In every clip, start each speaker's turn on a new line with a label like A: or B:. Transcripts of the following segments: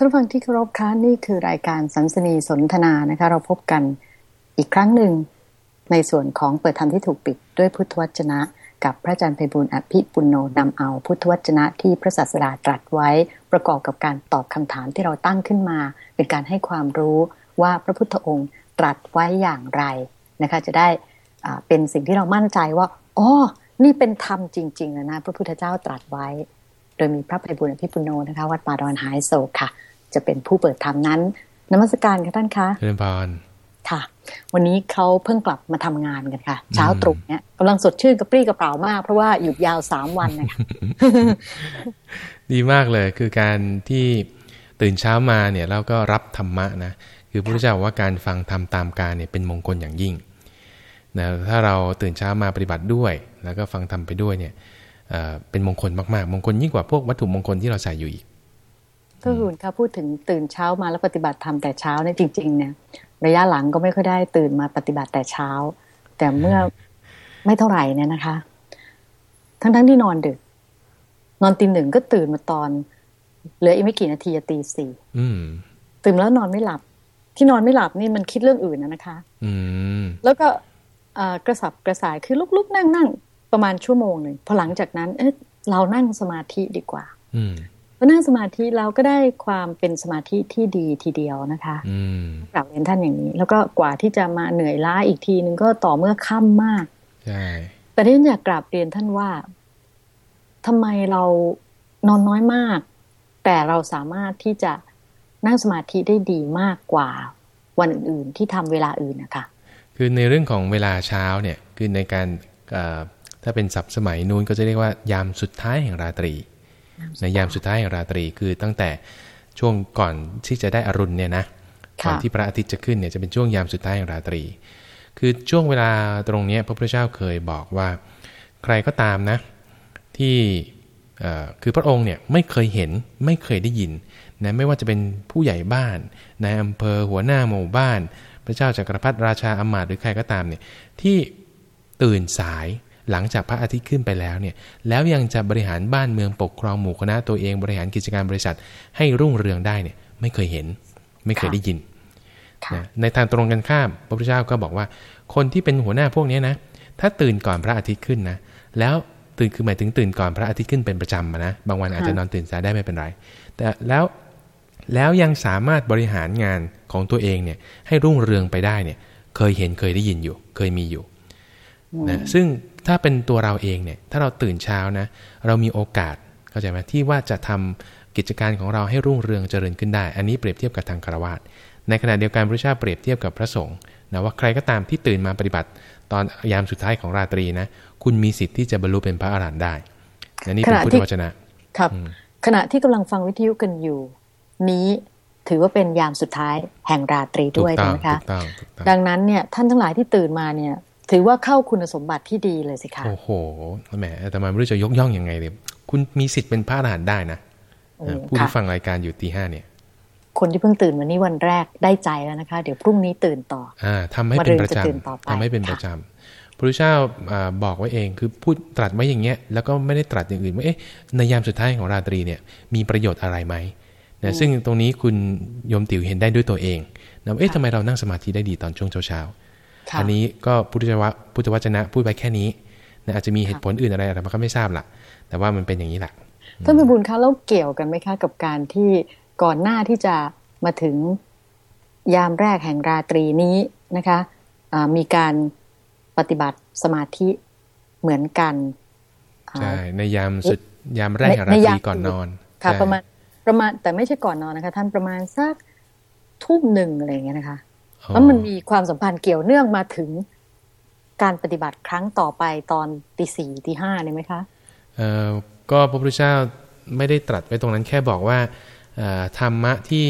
A: ท่านฟังที่เคารพคะนี่คือรายการสันสนีสนทนานะคะ เราพบกันอีกครั้งหนึ่งในส่วนของเปิดธรรมที่ถูกปิดด้วยพุทธวจนะ กับพระอาจารย์ไพบุญอภิปุโนนำเอาพุทธวจนะที่พระศาสดาตรัสไว้ ประกอบกับการตอบคำถามที่เราตั้งขึ้นมา เป็นการให้ความรู้ว่าพระพุทธองค์ตรัสไว้อย่างไรนะคะ จะได้เป็นสิ่งที่เรามั่นใจว่าอ๋อนี่เป็นธรรมจริงๆนะพระพุทธเจ้าตรัสไว้ โดยมีพระไพบุญอภิปุโนนะคะ วัดป่าดอนหายโศกค่ะ จะเป็นผู้เปิดธรรมนั้นนมัสการค่ะท่านคะ
B: เจริญพร
A: ค่ะ วันนี้เขาเพิ่งกลับมาทำงานกันค่ะ เช้าตรู่เนี่ยกำลังสดชื่นกระปรี้กระเป๋ามาก เพราะว่าหยุดยาวสามวันนะคะ
B: ดีมากเลยคือการที่ตื่นเช้ามาเนี่ยแล้วก็รับธรรมะนะคือพระพุทธเจ้าบอกว่าการฟังธรรมตามการเนี่ยเป็นมงคลอย่างยิ่งนะถ้าเราตื่นเช้ามาปฏิบัติด้วย แล้วก็ฟังธรรมไปด้วยเนี่ย เอ่อเป็นมงคลมากๆ มงคลยิ่งกว่าพวกวัตถุมงคลที่เราใส่อยู่อีก
A: ก็คือค่ะพูดถึงตื่นเช้ามาแล้วปฏิบัติธรรมแต่เช้าเนี่ยจริง ๆ เนี่ย ระยะหลังก็ไม่ค่อยได้ตื่นมาปฏิบัติแต่เช้า แต่เมื่อไม่เท่าไหร่เนี่ยนะคะ ทั้งๆที่นอนดึก นอนตีหนึ่งก็ตื่นมาตอนเหลืออีกไม่กี่นาทีจะตีสี่
B: อืม
A: ตื่นแล้วนอนไม่หลับ ที่นอนไม่หลับนี่มันคิดเรื่องอื่นนะนะคะ
B: อืม
A: แล้วก็เอ่อกระสับกระส่ายคือลุกๆนั่งนั่งๆ ประมาณชั่วโมงหนึ่งพอหลังจากนั้นเอ๊ะเรานั่งสมาธิดีกว่า
B: อืม
A: พอนั่งสมาธิเราก็ได้ความเป็นสมาธิที่ดีทีเดียวนะคะ
B: อืม
A: กลับเรียนท่านอย่างนี้ แล้วก็กว่าที่จะมาเหนื่อยล้าอีกทีนึงก็ต่อเมื่อค่ำมาก
B: ใช่
A: แต่ที่ฉันอยากกราบเรียนท่านว่าทำไมเรานอนน้อยมาก แต่เราสามารถที่จะนั่งสมาธิได้ดีมากกว่าวันอื่นๆที่ทำเวลาอื่นนะคะ
B: คือในเรื่องของเวลาเช้าเนี่ยคือในการเอ่อ ถ้าเป็นศัพท์สมัยนู้นก็จะเรียกว่ายามสุดท้ายแห่งราตรีในยามสุดท้ายแห่งราตรีคือตั้งแต่ช่วงก่อนที่จะได้อรุณเนี่ยนะ
A: ค่ะ
B: ก่อนที่พระอาทิตย์จะขึ้นเนี่ยจะเป็นช่วงยามสุดท้ายแห่งราตรี คือช่วงเวลาตรงเนี้ยพระพุทธเจ้าเคยบอกว่า ใครก็ตามนะ ที่เอ่อคือพระองค์เนี่ยไม่เคยเห็นไม่เคยได้ยินนะไม่ว่าจะเป็นผู้ใหญ่บ้านนายอำเภอหัวหน้าหมู่บ้าน พระเจ้าจักรพรรดิราชาอำมาตย์หรือใครก็ตามเนี่ยที่ตื่นสาย หลังจากพระอาทิตย์ขึ้นไปแล้วเนี่ยแล้วยังจะบริหารบ้านเมืองปกครองหมู่คณะตัวเองบริหารกิจการบริษัทให้รุ่งเรืองได้เนี่ยไม่เคยเห็น ไม่เคย
A: ค่ะ
B: ได้ยิน
A: ค่ะ
B: นะในทางตรงกันข้ามพระพุทธเจ้าก็บอกว่า คนที่เป็นหัวหน้าพวกเนี้ยนะถ้าตื่นก่อนพระอาทิตย์ขึ้นนะแล้วตื่นคือหมายถึงตื่นก่อนพระอาทิตย์ขึ้นเป็นประจำอะนะบางวันอาจจะนอนตื่นสายได้ไม่เป็นไร แต่แล้วแล้วยังสามารถบริหารงานของตัวเองเนี่ยให้รุ่งเรืองไปได้เนี่ยเคยเห็นเคยได้ยินอยู่ เคยมีอยู่ นะซึ่งถ้าเป็นตัวเราเองเนี่ย ถ้าเราตื่นเช้านะ เรามีโอกาสเข้าใจไหมที่ว่าจะทำกิจการของเราให้รุ่งเรืองเจริญขึ้นได้ อันนี้เปรียบเทียบกับทางคารวะในขณะเดียวกันพระเจ้าเปรียบเทียบกับพระสงฆ์นะว่าใครก็ตามที่ตื่นมาปฏิบัติ ตอนยามสุดท้ายของราตรีนะ คุณมีสิทธิ์ที่จะบรรลุเป็นพระอรหันต์ได้นะนี่เป็น
A: ขณะ
B: พุท
A: ที่
B: ธวจนะ
A: ครับ
B: อืม
A: ขณะที่กำลังฟังวิทยุกันอยู่ นี้ถือว่าเป็นยามสุดท้ายแห่งราตรี
B: ถู
A: ด้วย
B: กต้
A: ถู
B: อกง
A: ไหมคะ
B: ถูกต้องถูกต้อง
A: ดังนั้นเนี่ยท่านทั้งหลายที่ตื่นมาเนี่ย ถือว่าเข้าคุณสมบัติที่ดีเลยสิคะ
B: โอ้โหแหมแต่มาไม่รู้จะยกย่องยังไงเลยคุณมีสิทธิ์เป็นพระอรหันต์ได้นะ
A: โอ้
B: นะผู้
A: ค่ะ
B: ที่ฟังรายการอยู่ตีห้าเนี่ย
A: คนที่เพิ่งตื่นวันนี้วันแรกได้ใจแล้วนะคะ เดี๋ยวพรุ่งนี้ตื่นต่อ
B: อ่าทำให้เป็นประ
A: มะรืนจะตื่น
B: จำ
A: ต่อไป
B: ทำให้เป็น
A: ค่ะ
B: ประจำพระพุทธเจ้าอ่าบอกไว้เองคือพูดตรัสไว้อย่างเงี้ยแล้วก็ไม่ได้ตรัสอย่างอื่นว่าเอ๊ะในยามสุดท้ายของราตรีเนี่ยมีประโยชน์อะไรไหมนะซึ่งตรงนี้คุณโยมติ๋วเห็นได้ด้วยตัวเองนะว่าเอ๊ะทำไมเรานั่งสมาธิได้ดีตอนช่วงเช้าๆ
A: ค่ะ
B: อันนี้ก็พุทธวะพุทธวจนะพูดไปแค่นี้นะอาจจะมีเหตุผลอื่นอะไรอะไรมันก็ไม่ทราบละแต่ว่ามันเป็นอย่างนี้แหละ
A: ท่านพิบูลคะแล้วเกี่ยวกันไหมคะกับการที่ก่อนหน้าที่จะมาถึงยามแรกแห่งราตรีนี้นะคะอ่ามีการปฏิบัติสมาธิเหมือนกันอ่า
B: ใช่ในยามสุดยามแรกแห่งรา
A: ใน
B: ต
A: ยาม
B: รีก่อนนอน
A: ค่ะ
B: ใช่
A: ประมาณประมาณแต่ไม่ใช่ก่อนนอนนะคะ ท่านประมาณสักทุ่มหนึ่งอะไรอย่างเงี้ยนะคะ
B: อ๋อ
A: แล้วมันมีความสัมพันธ์เกี่ยวเนื่องมาถึงการปฏิบัติครั้งต่อไปตอนตีสี่ตีห้าเนี่ยไหมคะ
B: เอ่อก็พระพุทธเจ้าไม่ได้ตรัสไว้ตรงนั้นแค่บอกว่าเอ่อธรรมะที่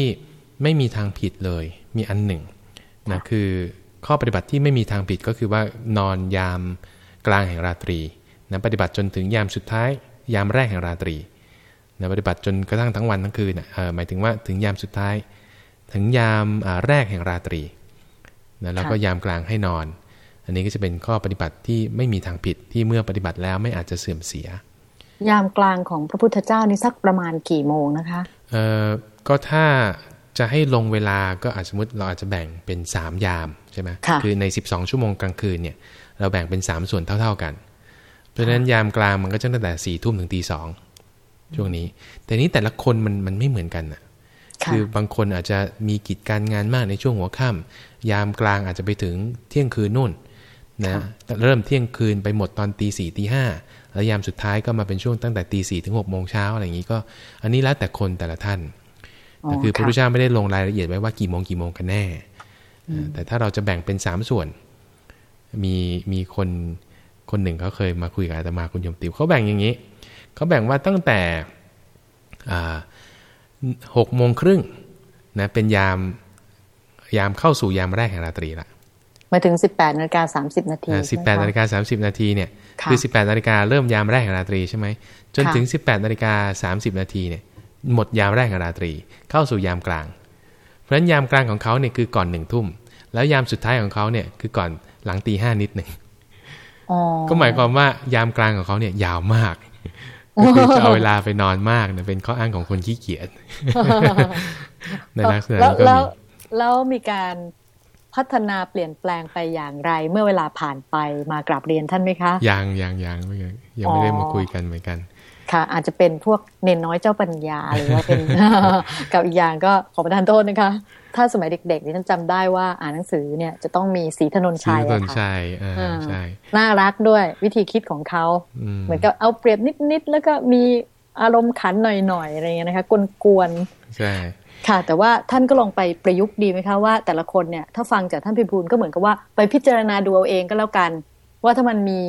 B: ไม่มีทางผิดเลย มีอันหนึ่งนะคือข้อปฏิบัติที่ไม่มีทางผิดก็คือว่านอนยามกลางแห่งราตรีนะปฏิบัติจนถึงยามสุดท้าย ยามแรกแห่งราตรีนะปฏิบัติจนกระทั่งทั้งวันทั้งคืนนะเอ่อหมายถึงว่าถึงยามสุดท้าย ถึงยามอ่าแรกแห่งราตรี นะแล้วก็
A: ค่ะ
B: ยามกลางให้นอน อันนี้ก็จะเป็นข้อปฏิบัติที่ไม่มีทางผิดที่เมื่อปฏิบัติแล้วไม่อาจจะเสื่อมเสีย
A: ยามกลางของพระพุทธเจ้านี่สักประมาณกี่โมงนะคะ
B: เอ่อก็ถ้าจะให้ลงเวลาก็อาจสมมติเราอาจจะแบ่งเป็น 3 ยามใช่ไหม
A: ค่ะ
B: คือใน 12 ชั่วโมงกลางคืนเนี่ยเราแบ่งเป็น 3 ส่วนเท่า ๆกัน เพราะฉะนั้นยามกลางมันก็จะตั้งแต่สี่ทุ่มถึงตีสองช่วงนี้ แต่นี้แต่ละคนมันมันไม่เหมือนกันน่ะ
A: ค่ะ
B: คือบางคนอาจจะมีกิจการงานมากในช่วงหัวค่ำยามกลางอาจจะไปถึงเที่ยงคืนนู่นนะเริ่มเที่ยงคืนไปหมดตอนตีสี่ตีห้าแล้วยามสุดท้ายก็มาเป็นช่วงตั้งแต่ตีสี่ถึงหกโมงเช้าอะไรอย่างนี้ก็ อันนี้แล้วแต่คนแต่ละท่าน
A: อ๋อ
B: แต่คือพระ
A: ค่ะ
B: พุทธเจ้าไม่ได้ลงรายละเอียดไว้ว่ากี่โมงกี่โมงกันแน่ แต่ถ้าเราจะแบ่งเป็นสามส่วน มีมีคนคนหนึ่งเขาเคยมาคุยกับอาตมาคุณโยมติวเขาแบ่งอย่างนี้เขาแบ่งว่าตั้งแต่อ่า หกโมงครึ่งนะเป็นยามยามเข้าสู่ยามแรกแห่งราตรีละ
A: มาถึง 18นาฬิกา30 นาที
B: สิบแปดนาฬิกาสามสิบนาทีเนี่ย
A: ค่ะ
B: คือสิบแปดนาฬิกาเริ่มยามแรกแห่งราตรีใช่ไหมจน
A: ค่ะ
B: ถึงสิบแปดนาฬิกาสามสิบนาทีเนี่ยหมดยามแรกแห่งราตรี เข้าสู่ยามกลาง เพราะฉะนั้นยามกลางของเขาเนี่ยคือก่อนหนึ่งทุ่ม แล้วยามสุดท้ายของเขาเนี่ยคือก่อนหลังตีห้านิดหนึ่ง
A: อ๋อ
B: ก็หมายความว่ายามกลางของเขาเนี่ยยาวมาก ก็คือจะเอาเวลาไปนอนมากเนี่ยเป็นข้ออ้างของคนขี้เกียจในลักษณะ
A: แล้ว
B: นี้ก็
A: แล้ว
B: มี
A: แล้วมีการพัฒนาเปลี่ยนแปลงไปอย่างไร เมื่อเวลาผ่านไปมากราบเรียนท่านไหมคะ
B: ยังยังยังไม่ยังยังไม่ได้
A: อ๋อ
B: มาคุยกันเหมือนกัน
A: ค่ะ อาจจะเป็นพวกเนนน้อยเจ้าปัญญาหรือว่าเป็นกับอีกอย่างก็ขอประทานโทษนะคะ ถ้าสมัยเด็กๆนี่ท่านจำได้ว่าอ่านหนังสือเนี่ยจะต้องมีสีถนน
B: ชื่
A: ชั
B: อยต้น
A: อะค่ะ
B: ชัยอ่า
A: อ่า
B: ใช่
A: น่ารักด้วยวิธีคิดของเขา
B: อืม
A: เหมือนกับเอาเปรียบนิดๆแล้วก็มีอารมณ์ขันหน่อยๆอะไรเงี้ยนะคะกวนๆ
B: ใช่
A: ค่ะ แต่ว่าท่านก็ลองไปประยุกต์ดีไหมคะว่าแต่ละคนเนี่ยถ้าฟังจากท่านพิบูลก็เหมือนกับว่าไปพิจารณาดูเอาเองก็แล้วกัน ว่าถ้ามันมี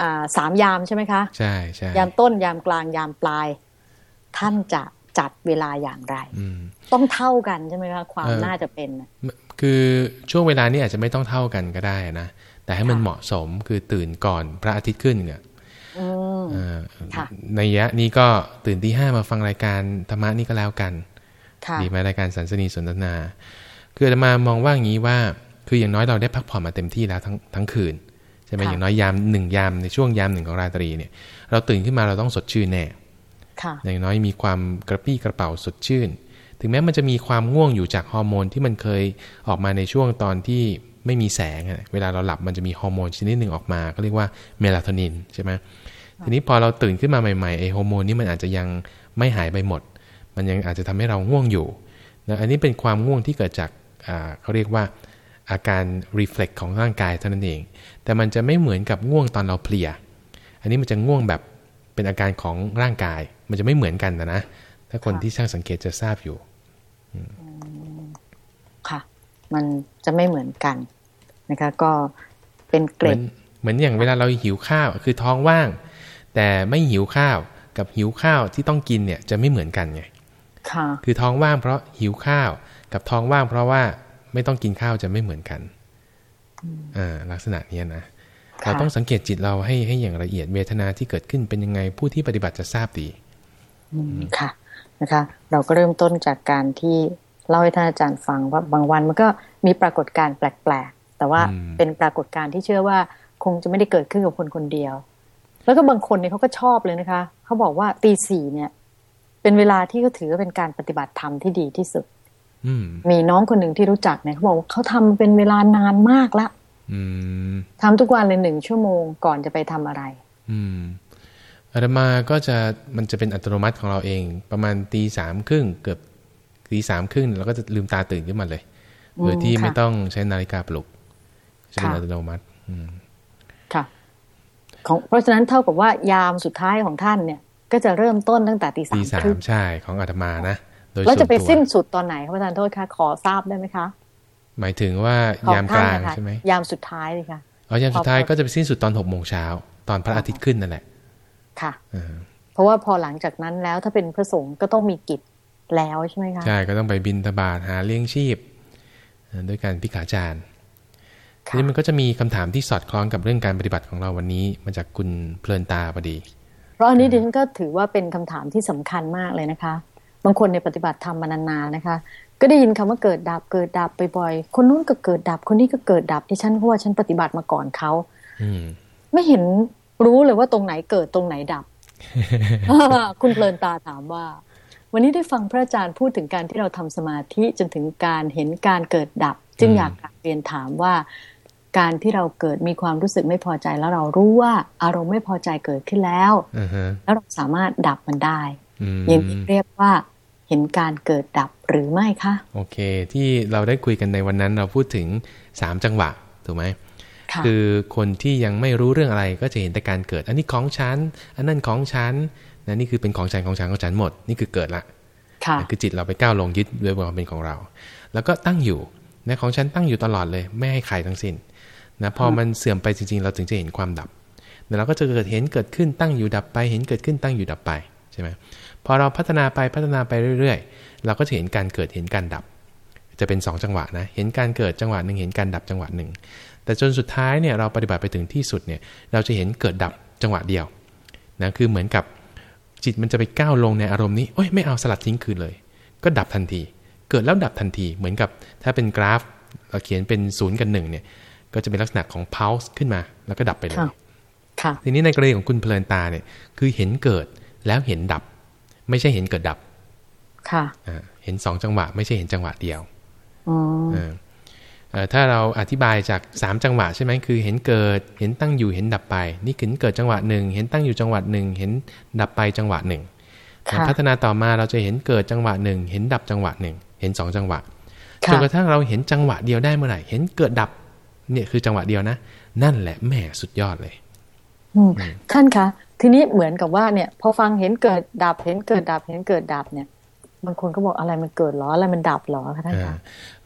A: อ่าสามยามใช่ไหมคะ
B: ใช่ใช่
A: ยามต้นยามกลางยามปลาย ท่านจะ จัดเวลาอย่างไร
B: อืม
A: ต้องเท่ากันใช่ไหมคะความ
B: เออ
A: น่าจะเป็นน่ะ
B: คือช่วงเวลานี้อาจจะไม่ต้องเท่ากันก็ได้นะ แต่ให้มัน
A: ค่ะ
B: เหมาะสมคือตื่นก่อนพระอาทิตย์ขึ้นเนี่ย
A: อืม
B: เอ่อ
A: ค่ะ
B: ในยะนี้ก็ตื่นที่ห้ามาฟังรายการธรรมะนี่ก็แล้วกัน
A: ค่ะ
B: ดีไหมรายการสันสนีสนทนา คืออาตมามองว่าอย่างนี้ว่า คืออย่างน้อยเราได้พักผ่อนมาเต็มที่แล้วทั้งทั้งคืนใช่ไหม
A: ค่ะ
B: อย่างน้อยยามหนึ่งยามในช่วงยามหนึ่งของราตรีเนี่ย เราตื่นขึ้นมาเราต้องสดชื่นแน่
A: ค่ะ
B: อย่างน้อยมีความกระปรี้กระเป๋าสดชื่น ถึงแม้มันจะมีความง่วงอยู่จากฮอร์โมนที่มันเคยออกมาในช่วงตอนที่ไม่มีแสงอะเวลาเราหลับมันจะมีฮอร์โมนชนิดหนึ่งออกมาก็เรียกว่าเมลาโทนินใช่ไหมทีนี้พอเราตื่นขึ้นมาใหม่ๆไอฮอร์โมนนี้มันอาจจะยังไม่หายไปหมด มันยังอาจจะทำให้เราง่วงอยู่นะอันนี้เป็นความง่วงที่เกิดจากอ่าเขาเรียกว่าอาการ reflex ของร่างกายเท่านั้นเอง แต่มันจะไม่เหมือนกับง่วงตอนเราเพลีย อันนี้มันจะง่วงแบบ เป็นอาการของร่างกาย มันจะไม่เหมือนกันนะนะถ้าคน
A: ค่ะ
B: ที่ช่างสังเกตจะทราบอยู่
A: ค่ะ มันจะไม่เหมือนกันนะคะ ก็เป็นเก
B: เห
A: ร็
B: มือ
A: ด
B: นเหมือนอย่างเวลาเราหิวข้าว คือท้องว่าง แต่ไม่หิวข้าวกับหิวข้าวที่ต้องกินเนี่ยจะไม่เหมือนกันไง
A: ค่ะ
B: คือท้องว่างเพราะหิวข้าว กับท้องว่างเพราะว่าไม่ต้องกินข้าวจะไม่เหมือนกันอ่าลักษณะเนี้ยนะ
A: ค่ะ
B: เราต้องสังเกตจิตเราให้ให้อย่างละเอียดเวทนาที่เกิดขึ้นเป็นยังไงผู้ที่ปฏิบัติจะทราบดี
A: อืมค่ะนะคะ เราก็เริ่มต้นจากการที่เล่าให้ท่านอาจารย์ฟังว่าบางวันมันก็มีปรากฏการณ์แปลกๆ แต่ว่า
B: อืม
A: เป็นปรากฏการณ์ที่เชื่อว่าคงจะไม่ได้เกิดขึ้นกับคนคนเดียว แล้วก็บางคนเนี่ยเขาก็ชอบเลยนะคะเขาบอกว่าตีสี่เนี่ย เป็นเวลาที่เขาถือว่าเป็นการปฏิบัติธรรมที่ดีที่สุด
B: อืม
A: มีน้องคนหนึ่งที่รู้จักเนี่ยเขาบอกว่าเขาทำเป็นเวลานานมากละ
B: อืม
A: ทำทุกวันเลยหนึ่งชั่วโมงก่อนจะไปทำอะไร
B: อืมอาตมาก็จะมันจะเป็นอัตโนมัติของเราเอง ประมาณตีสามครึ่งเกือบตีสามครึ่งเราก็จะลืมตาตื่นขึ้นมาเลย
A: อืม
B: โดยที่
A: ค่ะ
B: ไม่ต้องใช้นาฬิกาปลุกจะเป็น
A: ค่ะ
B: อัตโนมัติอืม
A: ค่ะของเพราะฉะนั้นเท่ากับว่ายามสุดท้ายของท่านเนี่ย ก็จะเริ่มต้นตั้งแต่ตีสา
B: ตี
A: ม
B: สา
A: ครึ่
B: ม
A: ง
B: ใช่ของอาตมานะโดย
A: แล้ว
B: ส่
A: จะ
B: วน
A: ไป
B: ตัว
A: สิ้นสุดตอนไหนคะประธานโทษคะขอทราบได้ไหมคะ
B: หมายถึงว่า
A: ของ
B: ยามก
A: ท่น
B: ลาง
A: นะคะ
B: ใช่ไหม
A: ยามสุดท้ายเลยค่ะ
B: อ๋อยามสุดท้าย
A: พอ
B: ก็จะไปสิ้นสุดตอนหกโมงเช้าตอนพระอาทิตย์ขึ้นนั่นแหละ
A: ค่ะ
B: อ่า
A: เพราะว่าพอหลังจากนั้นแล้วถ้าเป็นพระสงฆ์ก็ต้องมีกิจแล้วใช่ไหมคะ
B: ใช่ก็ต้องไปบินทบาทหาเลี้ยงชีพเอ่อด้วยการพิกาจารย์ที
A: ค่ะ
B: นี้มันก็จะมีคำถามที่สอดคล้องกับเรื่องการปฏิบัติของเราวันนี้มาจากคุณเพลินตาพอดี
A: เพราะอันนี้ดิฉันก็ถือว่าเป็นคำถามที่สำคัญมากเลยนะคะ บางคนในยปฏิบัติธรรมมานานๆนะคะ ก็ได้ยินคำว่าเกิดดับเกิดดับบ่อยๆคนนู้นก็เกิดดับคนนี้ก็เกิดดับที่ฉันเพราะว่าฉันปฏิบัติมาก่อนเขา
B: อืม
A: ไม่เห็นรู้เลยว่าตรงไหนเกิดตรงไหนดับคุณเพลินตาถามว่า วันนี้ได้ฟังพระอาจารย์พูดถึงการที่เราทำสมาธิจนถึงการเห็นการเกิดดับ จึงอยากเรียนถามว่า การที่เราเกิดมีความรู้สึกไม่พอใจแล้วเรารู้ว่าอารมณ์ไม่พอใจเกิดขึ้นแล้ว
B: อือฮะ
A: แล้วเราสามารถดับมันได้
B: อืม
A: อย่างนี้เรียกว่า เห็นการเกิดดับหรือไม่คะ
B: โอเค ที่เราได้คุยกันในวันนั้นเราพูดถึงสามจังหวะถูกไหม
A: ค่ะ
B: คือคนที่ยังไม่รู้เรื่องอะไรก็จะเห็นแต่การเกิด อันนี้ของฉัน อันนั้นของฉันนะนี่คือเป็นของฉันของฉันของฉันหมด นี่คือเกิดละ
A: ค่ะ
B: คือจิตเราไปก้าวลงยึดด้วยความเป็นของเรา แล้วก็ตั้งอยู่นะของฉันตั้งอยู่ตลอดเลย ไม่ให้ใครทั้งสิ้นนะพอมันเสื่อมไปจริงๆ เราถึงจะเห็นความดับแล้วเราก็จะเกิดเห็นเกิดขึ้นตั้งอยู่ดับไป เห็นเกิดขึ้นตั้งอยู่ดับไป ใช่ไหมพอเราพัฒนาไปพัฒนาไปเรื่อย ๆ เราก็จะเห็นการเกิดเห็นการดับ จะเป็น 2 จังหวะนะเห็นการเกิดจังหวะหนึ่งเห็นการดับจังหวะหนึ่งแต่จนสุดท้ายเนี่ยเราปฏิบัติไปถึงที่สุดเนี่ยเราจะเห็นเกิดดับจังหวะเดียวนะคือเหมือนกับจิตมันจะไปก้าวลงในอารมณ์นี้โอ้ยไม่เอาสลัดทิ้งคืนเลย ก็ดับทันที เกิดแล้วดับทันที เหมือนกับถ้าเป็นกราฟเราเขียนเป็นศูนย์กับหนึ่งเนี่ย ก็จะเป็นลักษณะของ pulse ขึ้นมา แล้วก็ดับไปเลย
A: ค่ะค่ะ
B: ทีนี้ในกรณีของคุณเพลินตาเนี่ย คือเห็นเกิด แล้วเห็นดับ ไม่ใช่เห็นเกิดดับ
A: ค่ะ
B: อ่าเห็นสองจังหวะ ไม่ใช่เห็นจังหวะเดียว
A: อ๋อ
B: เออเอ่อถ้าเราอธิบายจาก3จังหวะใช่ไหมคือ เห็นเกิด เห็นตั้งอยู่เห็นดับไป นี่คือเกิดจังหวะหนึ่งเห็นตั้งอยู่จังหวะหนึ่งเห็นดับไปจังหวะหนึ่ง
A: ค่ะ
B: พัฒนาต่อมาเราจะเห็นเกิดจังหวะหนึ่งเห็นดับจังหวะหนึ่งเห็นสองจังหวะจ
A: ค่ะ
B: นกระทั่งเราเห็นจังหวะเดียวได้เมื่อไหร่เห็นเกิดดับ เนี่ยคือจังหวะเดียวนะ นั่นแหละแหม่สุดยอดเลย
A: อืมท่านคะ ทีนี้เหมือนกับว่าเนี่ย พอฟังเห็นเกิดดับเห็นเกิดดับเห็นเกิดดับเนี่ยบางคนก็บอกอะไรมันเกิดหรออะไรมันดับหรอคะท่าน
B: อ่า
A: คะ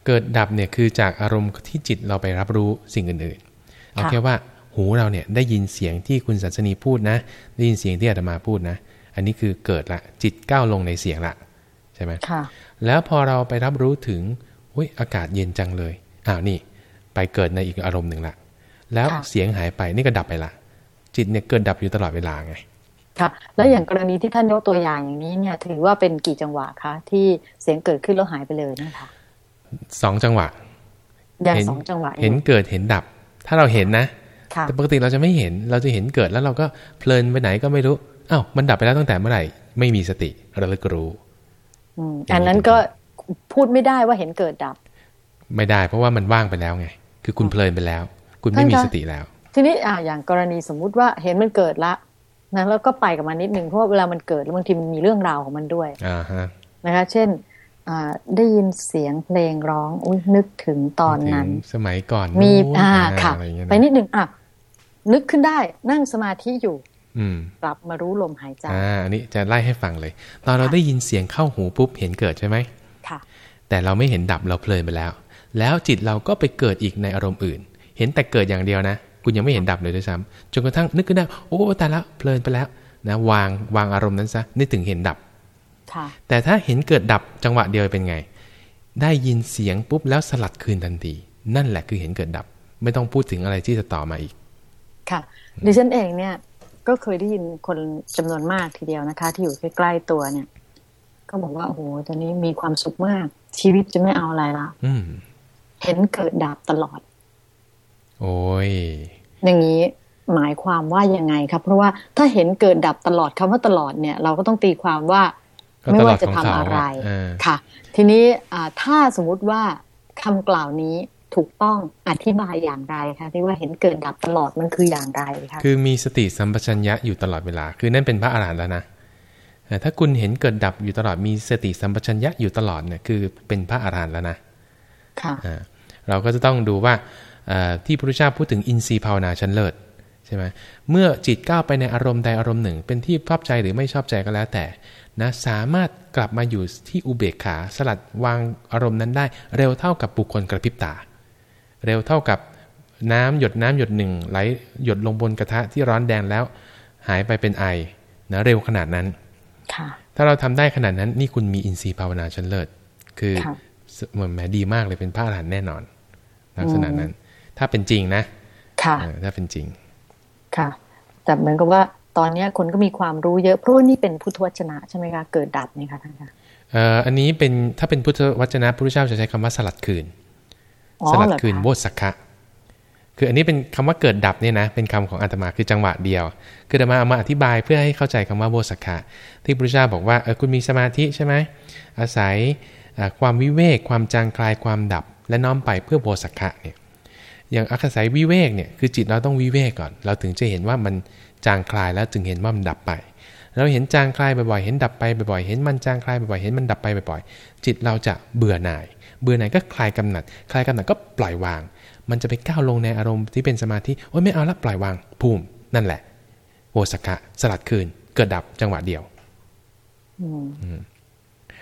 B: เกิดดับเนี่ยคือจากอารมณ์ที่จิตเราไปรับรู้สิ่งอื่นๆเอา
A: ค่ะ
B: แค่ว่าหูเราเนี่ยได้ยินเสียงที่คุณสันสนีพูดนะ ได้ยินเสียงที่อาตมาพูดนะ อันนี้คือเกิดละจิตก้าวลงในเสียงละใช่ไหม
A: ค่ะ
B: แล้วพอเราไปรับรู้ถึงอุ้ยอากาศเย็นจังเลยอ้าวนี่ ไปเกิดในอีกอารมณ์หนึ่งละแล้ว
A: ค่ะ
B: เสียงหายไปนี่ก็ดับไปละ จิตเนี่ยเกิดดับอยู่ตลอดเวลาไง
A: ค่ะแล้วอย่างกรณีที่ท่านยกตัวอย่างอย่างนี้เนี่ยถือว่าเป็นกี่จังหวะคะที่เสียงเกิดขึ้นแล้วหายไปเลยนะคะ
B: สองจังหวะ
A: อย่าง
B: เห็น
A: สองจังหวะอยู่
B: เห็นเกิดเห็นดับ ถ้าเราเห็นนะ
A: ค่ะ
B: แต่ปกติเราจะไม่เห็นเราจะเห็นเกิดแล้วเราก็เพลินไปไหนก็ไม่รู้อ้าวมันดับไปแล้วตั้งแต่เมื่อไหร่ ไม่มีสติระลึกรู้
A: อืมอันนั้นก็พูดไม่ได้ว่าเห็นเกิดดับ
B: ไม่ได้ เพราะว่ามันว่างไปแล้วไง คือคุณเพลินไปแล้ว คุณไม่มี
A: ท่านคะ
B: สติแล้ว
A: ทีนี้อ่าอย่างกรณีสมมุติว่าเห็นมันเกิดละนะแล้วก็ไปกับมันนิดนึงเพราะว่าเวลามันเกิดแล้วบางทีมันมีเรื่องราวของมันด้วย
B: อ่าฮะ
A: นะคะ เช่นอ่าได้ยินเสียงเพลงร้องอุ้ยนึกถึงตอนนั้น
B: ถึงสมัยก่อน
A: มี
B: นู้น
A: อ่าค่ะ
B: อะไรอย่างเงี้ย
A: ไปนิดนึงอะนึกขึ้นได้นั่งสมาธิอยู่
B: อืม
A: กลับมารู้ลมหายใจ
B: อ่าอันนี้จะไล่ให้ฟังเลย ตอนเราได้ยินเสียงเข้าหูปุ๊บเห็นเกิดใช่ไหม
A: ค่ะ
B: แต่เราไม่เห็นดับเราเพลินไปแล้ว แล้วจิตเราก็ไปเกิดอีกในอารมณ์อื่น เห็นแต่เกิดอย่างเดียวนะ คุณยังไม่เห็นดับเลยด้วยซ้ำจนกระทั่งนึกขึ้นได้โอ้แต่ละเพลินไปแล้วนะวางวางอารมณ์นั้นซะนี่ถึงเห็นดับ
A: ค่ะ
B: แต่ถ้าเห็นเกิดดับจังหวะเดียวเป็นไง ได้ยินเสียงปุ๊บแล้วสลัดคืนทันที นั่นแหละคือเห็นเกิดดับ ไม่ต้องพูดถึงอะไรที่จะต่อมาอีก
A: ค่ะดิฉันเองเนี่ยก็เคยได้ยินคนจำนวนมากทีเดียวนะคะ ที่อยู่ใกล้ๆตัวเนี่ย ก็บอกว่าโอ้โหตอนนี้มีความสุขมาก ชีวิตจะไม่เอาอะไรละ
B: อืม
A: เห็นเกิดดับตลอด
B: โอ้ย
A: อย่างนี้หมายความว่ายังไงครับ เพราะว่าถ้าเห็นเกิดดับตลอดคำว่าตลอดเนี่ย เราก็ต้องตีความว่า
B: ก็
A: ไม่
B: ตลอ
A: ว่า
B: ด
A: จะ
B: ของ
A: ทำ
B: เขา
A: อะไร
B: อะเออ
A: ค่ะ ทีนี้อ่าถ้าสมมุติว่าคำกล่าวนี้ถูกต้องอธิบายอย่างไรคะที่ว่าเห็นเกิดดับตลอดมันคืออย่างไรคะ
B: คือมีสติสัมปชัญญะอยู่ตลอดเวลา คือนั่นเป็นพระอรหันต์แล้วนะแต่ถ้าคุณเห็นเกิดดับอยู่ตลอดมีสติสัมปชัญญะอยู่ตลอดเนี่ยคือเป็นพระอรหันต์แล้วนะ
A: ค่ะ
B: อ่าเราก็จะต้องดูว่าเอ่อ ที่พระพุทธเจ้าพูดถึงอินทรีย์ภาวนาชั้นเลิศใช่ไหมเมื่อจิตก้าวไปในอารมณ์ใดอารมณ์หนึ่ง เป็นที่ชอบใจหรือไม่ชอบใจก็แล้วแต่นะสามารถกลับมาอยู่ที่อุเบกขาสลัดวางอารมณ์นั้นได้ เร็วเท่ากับบุคคลกระพริบตา เร็วเท่ากับน้ำหยดน้ำหยดหนึ่งไหลหยดลงบนกระทะที่ร้อนแดงแล้ว หายไปเป็นไอนะเร็วขนาดนั้น
A: ค่ะ
B: ถ้าเราทำได้ขนาดนั้นนี่คุณมีอินทรีย์ภาวนาชั้นเลิศ คือ
A: ค่ะ
B: เหมือนแหมดีมากเลยเป็นพระอรหันต์แน่นอน ลักษณะนั้น ถ้าเป็นจริงนะ
A: ค่ะ
B: เออถ้าเป็นจริง
A: ค่ะ แต่เหมือนกับว่าตอนเนี้ยคนก็มีความรู้เยอะ เพราะว่านี่เป็นพุทธวจนะใช่ไหมคะ เกิดดับนี่ค่ะท่านคะ
B: เอ่ออันนี้เป็นถ้าเป็นพุทธวจนะพระพุทธเจ้าจะใช้คำว่าสลัดคืน
A: อ๋อ
B: สลัด
A: เหรอ
B: คืน
A: คะ
B: โวสักคะคืออันนี้เป็นคำว่าเกิดดับเนี่ยนะ เป็นคำของอาตมาคือจังหวะเดียว คืออาตมาเอามาอธิบายเพื่อให้เข้าใจคำว่าโวสักขะที่พระพุทธเจ้าบอกว่าเออคุณมีสมาธิใช่ไหมอาศัยความวิเวกความจางคลายความดับ และน้อมไปเพื่อโวสักขะเนี่ย อย่างอาศัยวิเวกเนี่ยคือจิตเราต้องวิเวกก่อน เราถึงจะเห็นว่ามันจางคลายแล้วจึงเห็นว่ามันดับไป เราเห็นจางคลายบ่อยๆ เห็นดับไปบ่อยๆ เห็นมันจางคลายบ่อยๆ เห็นมันดับไปบ่อยๆ จิตเราจะเบื่อหน่าย เบื่อหน่ายก็คลายกำหนัด คลายกำหนัดก็ปล่อยวาง มันจะไปก้าวลงในอารมณ์ที่เป็นสมาธิ โอ้ยไม่เอาละปล่อยวางภูมิ นั่นแหละโวสกะสลัดคืน เกิดดับจังหวะเดียว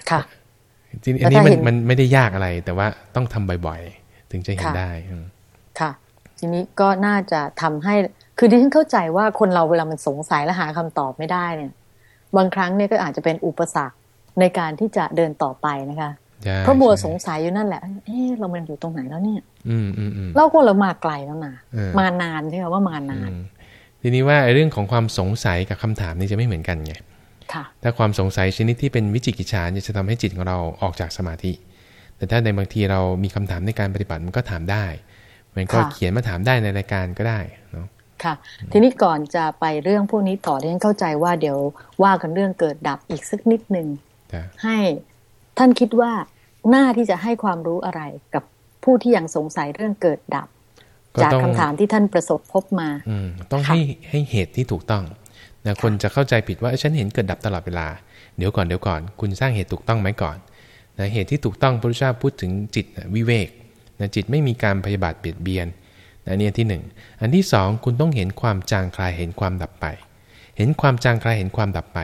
A: ค่ะ
B: ทีนี้อันนี้มันมันไม่ได้ยากอะไร แต่ว่าต้องทำบ่อยๆ ถึงจะเห็นได้
A: ค่ะ ทีนี้ก็น่าจะทำให้คือที่ฉันเข้าใจว่าคนเราเวลามันสงสัยและหาคำตอบไม่ได้เนี่ย บางครั้งเนี่ยก็อาจจะเป็นอุปสรรคในการที่จะเดินต่อไปนะคะเพราะบัวสงสัยอยู่นั่นแหละ เอ๊เรามันอยู่ตรงไหนแล้วเนี่ย
B: อืมอืมอืม
A: เราก็เรามาไกลแล้วนะมานานใช่ไหมว่ามานาน
B: ทีนี้ว่าเรื่องของความสงสัยกับคำถามนี่จะไม่เหมือนกันไงถ้าความสงสัยชนิดที่เป็นวิจิกิจฉาจะทำให้จิตของเราออกจากสมาธิ แต่ถ้าในบางทีเรามีคำถามในการปฏิบัติมันก็ถามได้ มันก็เขียนมาถามได้ในรายการก็ได้เนาะ
A: ค่ะ ทีนี้ก่อนจะไปเรื่องพวกนี้ต่อที่ฉันเข้าใจว่าเดี๋ยวว่ากันเรื่องเกิดดับอีกสักนิดหนึ่งให้ท่านคิดว่าหน้าที่จะให้ความรู้อะไรกับผู้ที่ยังสงสัยเรื่องเกิดดับ จากคำถามที่ท่านประสบพบมา
B: อืต้องให้ให้เหตุที่ถูกต้องนะคนจะเข้าใจผิดว่าฉันเห็นเกิดดับตลอดเวลา เดี๋ยวก่อนเดี๋ยวก่อน คุณสร้างเหตุถูกต้องไหมก่อนนะเหตุที่ถูกต้องพระพุทธเจ้าพูดถึงจิตวิเวก นะจิตไม่มีการพยาบาทเบียดเบียนนะนี่ที่หนึ่งอันที่สองคุณต้องเห็นความจางคลายเห็นความดับไป เห็นความจางคลายเห็นความดับไป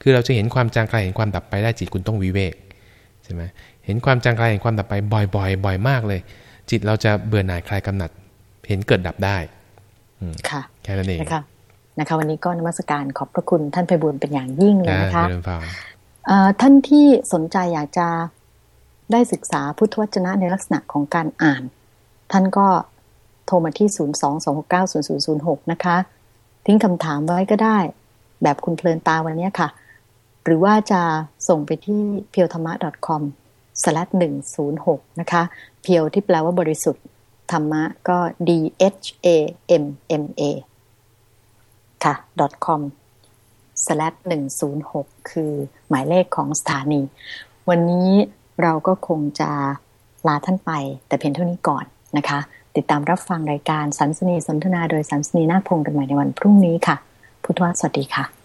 B: คือเราจะเห็นความจางคลายเห็นความดับไปได้จิตคุณต้องวิเวกใช่ไหมเห็นความจางคลายเห็นความดับไปบ่อยๆ บ่อยมากเลย จิตเราจะเบื่อหน่ายคลายกำหนัด เห็นเกิดดับได้
A: ค่ะ
B: แค่นั้นเอง
A: นะคะนะคะวันนี้ก็นมัสการขอบพระคุณท่านไพบุญเป็นอย่างยิ่งเลยนะคะท่านที่สนใจอยากจะ ได้ศึกษาพุทธวจนะในลักษณะของการอ่าน ท่านก็โทรมาที่ 022690006 นะคะ ทิ้งคำถามไว้ก็ได้ แบบคุณเพลินตาวันนี้ค่ะ หรือว่าจะส่งไปที่ p e ยวธรรมะ .com หนึ่งศูนย์หกนะคะ เพียวที่แปลว่าบริสุทธิ์ ธรรมะก็ d h a m m a ค่ะ .com หนึ่งศูนย์หกคือหมายเลขของสถานี วันนี้ เราก็คงจะลาท่านไป แต่เพียงเท่านี้ก่อนนะคะ ติดตามรับฟังรายการสันสนีสนทนาโดยสันสนีนาคพงศ์กันใหม่ในวันพรุ่งนี้ค่ะ พุทธวสวัสดีค่ะ